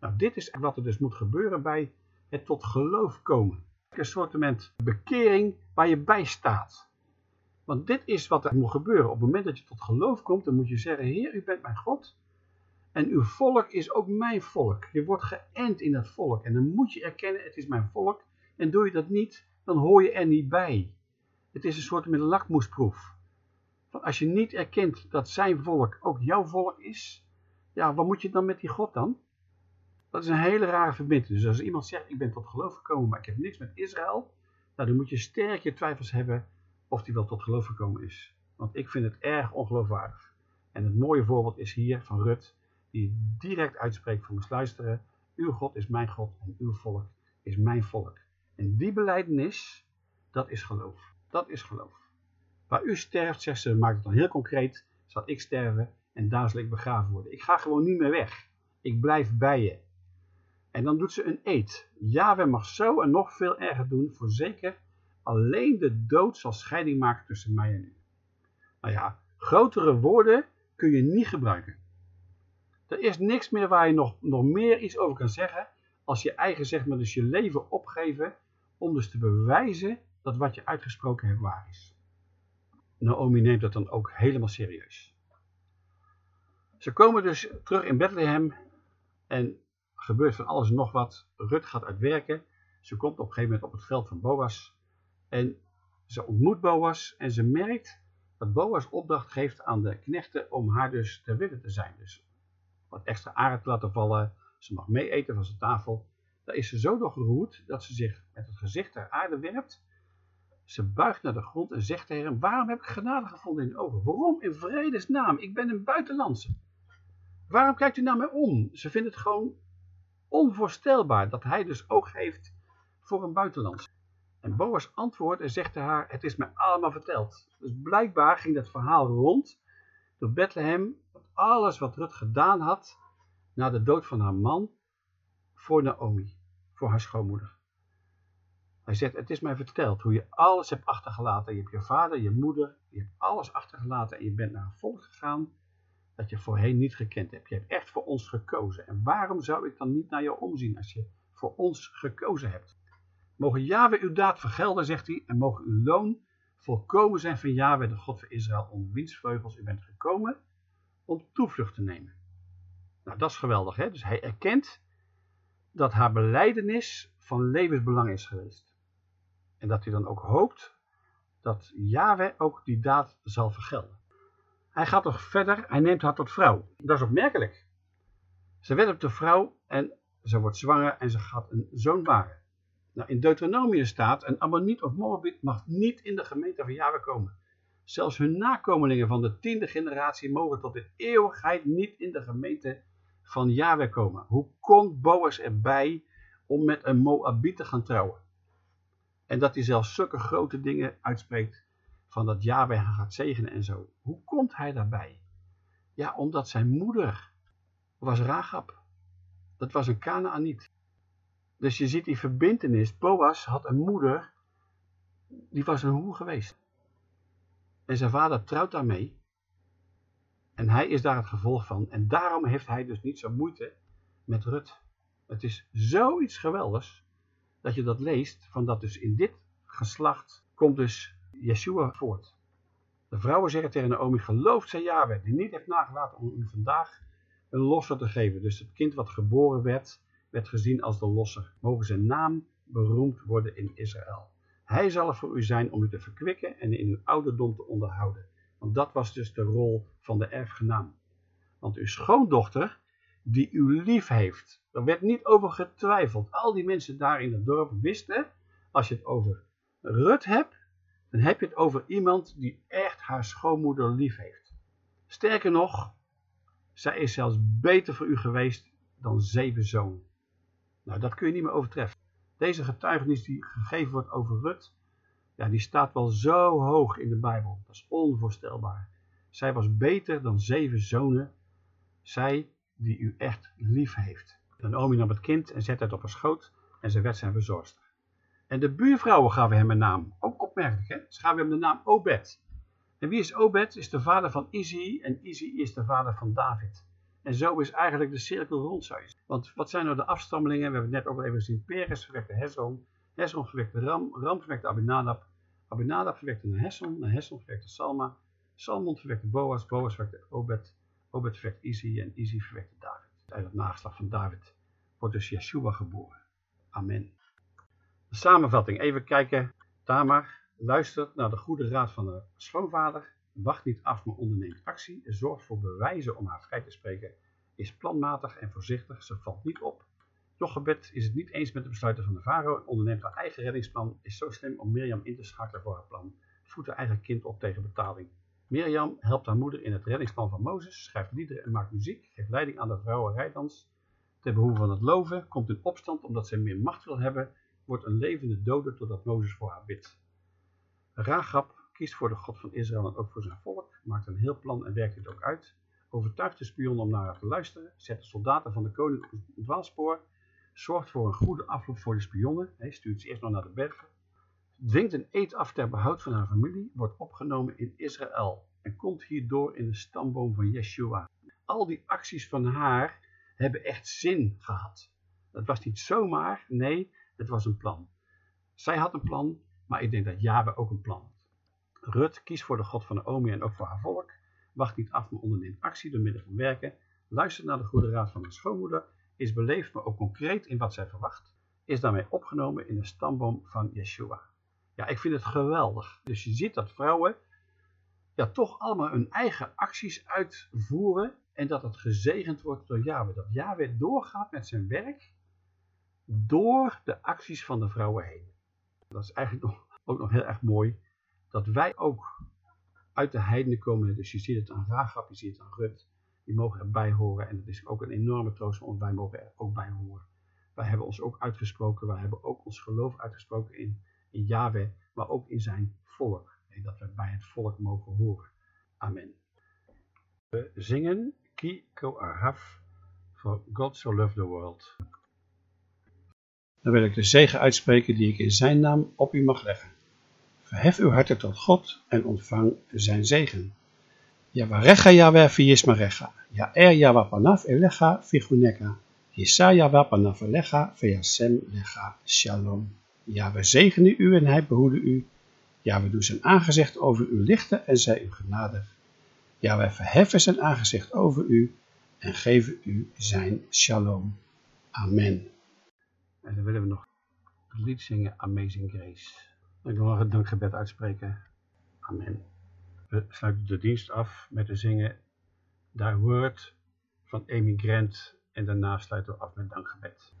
Speaker 1: Nou, dit is wat er dus moet gebeuren bij het tot geloof komen. Een soort bekering waar je bij staat. Want dit is wat er moet gebeuren. Op het moment dat je tot geloof komt, dan moet je zeggen, Heer, u bent mijn God. En uw volk is ook mijn volk. Je wordt geënt in dat volk. En dan moet je erkennen, het is mijn volk. En doe je dat niet, dan hoor je er niet bij. Het is een soort met lakmoesproef. Van als je niet erkent dat zijn volk ook jouw volk is, ja, wat moet je dan met die God dan? Dat is een hele rare verbinding. Dus als iemand zegt, ik ben tot geloof gekomen, maar ik heb niks met Israël, nou, dan moet je sterk je twijfels hebben of die wel tot geloof gekomen is. Want ik vind het erg ongeloofwaardig. En het mooie voorbeeld is hier van Rut, die direct uitspreekt voor ons luisteren. Uw God is mijn God en uw volk is mijn volk. En die beleidenis, dat is geloof. Dat is geloof. Waar u sterft, zegt ze, maakt het dan heel concreet, zal ik sterven en daar zal ik begraven worden. Ik ga gewoon niet meer weg. Ik blijf bij je. En dan doet ze een eed. we mag zo en nog veel erger doen, voorzeker alleen de dood zal scheiding maken tussen mij en u. Nou ja, grotere woorden kun je niet gebruiken. Er is niks meer waar je nog, nog meer iets over kan zeggen, als je eigen zeg maar dus je leven opgeven, om dus te bewijzen dat wat je uitgesproken hebt waar is. Naomi neemt dat dan ook helemaal serieus. Ze komen dus terug in Bethlehem en gebeurt van alles en nog wat. Rut gaat uitwerken. Ze komt op een gegeven moment op het veld van Boas. En ze ontmoet Boas en ze merkt dat Boas opdracht geeft aan de knechten om haar dus ter wille te zijn. Dus wat extra aarde te laten vallen. Ze mag mee eten van zijn tafel. Daar is ze zo door geroerd dat ze zich met het gezicht ter aarde werpt. Ze buigt naar de grond en zegt tegen hem, waarom heb ik genade gevonden in de ogen? Waarom in vredesnaam? Ik ben een buitenlandse. Waarom kijkt u naar mij om? Ze vindt het gewoon onvoorstelbaar dat hij dus ook heeft voor een buitenlandse. En Boas antwoordt en zegt haar, het is mij allemaal verteld. Dus blijkbaar ging dat verhaal rond door Bethlehem, alles wat Rut gedaan had na de dood van haar man, voor Naomi, voor haar schoonmoeder. Hij zegt, het is mij verteld hoe je alles hebt achtergelaten. Je hebt je vader, je moeder, je hebt alles achtergelaten en je bent naar een volk gegaan dat je voorheen niet gekend hebt. Je hebt echt voor ons gekozen. En waarom zou ik dan niet naar jou omzien als je voor ons gekozen hebt? Mogen Yahweh uw daad vergelden, zegt hij, en mogen uw loon volkomen zijn van Yahweh, de God van Israël, onder wiens u bent gekomen om toevlucht te nemen. Nou, dat is geweldig, hè? Dus hij erkent dat haar beleidenis van levensbelang is geweest. En dat hij dan ook hoopt dat Yahweh ook die daad zal vergelden. Hij gaat nog verder, hij neemt haar tot vrouw. Dat is opmerkelijk. Ze werd op de vrouw en ze wordt zwanger en ze gaat een zoon baren. Nou, in Deuteronomium staat, een Ammoniet of Moabit mag niet in de gemeente van Yahweh komen. Zelfs hun nakomelingen van de tiende generatie mogen tot de eeuwigheid niet in de gemeente van Yahweh komen. Hoe komt Boas erbij om met een Moabit te gaan trouwen? En dat hij zelfs zulke grote dingen uitspreekt van dat Yahweh gaat zegenen en zo. Hoe komt hij daarbij? Ja, omdat zijn moeder was Rahab. Dat was een Kanaaniet. Dus je ziet die verbindenis. Boas had een moeder, die was een hoer geweest. En zijn vader trouwt daarmee. En hij is daar het gevolg van. En daarom heeft hij dus niet zo moeite met Rut. Het is zoiets geweldigs dat je dat leest, van dat dus in dit geslacht komt dus Yeshua voort. De vrouwen zeggen tegen Naomi, gelooft zij Yahweh, die niet heeft nagelaten om u vandaag een losser te geven. Dus het kind wat geboren werd, werd gezien als de losser. Mogen zijn naam beroemd worden in Israël. Hij zal er voor u zijn om u te verkwikken en in uw ouderdom te onderhouden. Want dat was dus de rol van de erfgenaam. Want uw schoondochter, die u lief heeft, er werd niet over getwijfeld. Al die mensen daar in het dorp wisten, als je het over Rut hebt, dan heb je het over iemand die echt haar schoonmoeder lief heeft. Sterker nog, zij is zelfs beter voor u geweest dan zeven zonen. Nou, dat kun je niet meer overtreffen. Deze getuigenis die gegeven wordt over Rut, ja, die staat wel zo hoog in de Bijbel. Dat is onvoorstelbaar. Zij was beter dan zeven zonen. Zij die u echt lief heeft. Naomi nam het kind en zette het op haar schoot en ze werd zijn verzorgster. En de buurvrouwen gaven hem een naam. Ook opmerkelijk, hè? Ze gaven hem de naam Obed. En wie is Obed? Is de vader van Izzy en Izzy is de vader van David. En zo is eigenlijk de cirkel rond, zou je Want wat zijn nou de afstammelingen? We hebben het net ook al even gezien. Peres verwekte Hezron. Hezron verwekte Ram. Ram verwekte Abinadab. Abinadab verwekte Nahesson. Nahesson verwekte Salma. Salmon verwekte Boas. Boas verwekte Obed. Obed verwekte Izzy en Izzy verwekte David. Uit het nageslag van David wordt dus Yeshua geboren. Amen. De samenvatting. Even kijken. Tamar luistert naar de goede raad van de schoonvader. Wacht niet af, maar onderneemt actie. Zorgt voor bewijzen om haar vrij te spreken. Is planmatig en voorzichtig. Ze valt niet op. Jochebed is het niet eens met de besluiten van de farao en onderneemt haar eigen reddingsplan. Is zo slim om Mirjam in te schakelen voor haar plan. Voedt haar eigen kind op tegen betaling. Mirjam helpt haar moeder in het reddingsplan van Mozes, schrijft liederen en maakt muziek, geeft leiding aan de vrouwenrijdans. Ter behoeve van het loven komt in opstand omdat zij meer macht wil hebben, wordt een levende dode totdat Mozes voor haar bidt. Ragab kiest voor de God van Israël en ook voor zijn volk, maakt een heel plan en werkt dit ook uit. Overtuigt de spion om naar haar te luisteren, zet de soldaten van de koning op een dwaalspoor, zorgt voor een goede afloop voor de spionnen, hij stuurt ze eerst nog naar de bergen, dwingt een eed af ter behoud van haar familie, wordt opgenomen in Israël en komt hierdoor in de stamboom van Yeshua. Al die acties van haar hebben echt zin gehad. Het was niet zomaar, nee, het was een plan. Zij had een plan, maar ik denk dat Yahweh ook een plan. Rut kiest voor de God van Naomi en ook voor haar volk. Wacht niet af, maar onderneemt actie door middel van werken. Luistert naar de goede raad van haar schoonmoeder. Is beleefd, maar ook concreet in wat zij verwacht. Is daarmee opgenomen in de stamboom van Yeshua. Ja, ik vind het geweldig. Dus je ziet dat vrouwen ja, toch allemaal hun eigen acties uitvoeren. En dat het gezegend wordt door Yahweh. Dat Yahweh doorgaat met zijn werk door de acties van de vrouwen heen. Dat is eigenlijk ook nog heel erg mooi. Dat wij ook uit de heidenen komen. Dus je ziet het aan Ragab, je ziet het aan Rut. Die mogen erbij horen. En dat is ook een enorme troost ons. Wij mogen er ook bij horen. Wij hebben ons ook uitgesproken. Wij hebben ook ons geloof uitgesproken in, in Yahweh. Maar ook in zijn volk. En dat we bij het volk mogen horen. Amen. We zingen Ki Ko Araf for God So Loved the World. Dan wil ik de zegen uitspreken die ik in zijn naam op u mag leggen. Verhef uw harten tot God en ontvang zijn zegen. Yavarecha Yahweh viyismarecha. Ya'er Yahweh panav elecha viguneka. Yisa Yahweh elecha veyasem lecha shalom. Ja, we zegenen u en hij behoede u. Ja, we doen zijn aangezicht over u lichten en zij u genadig. Ja, wij verheffen zijn aangezicht over u en geven u zijn shalom. Amen. En dan willen we nog het lied zingen Amazing Grace. Ik wil nog het dankgebed uitspreken. Amen. We sluiten de dienst af met te zingen Thy Word van Amy Grant en daarna sluiten we af met dankgebed.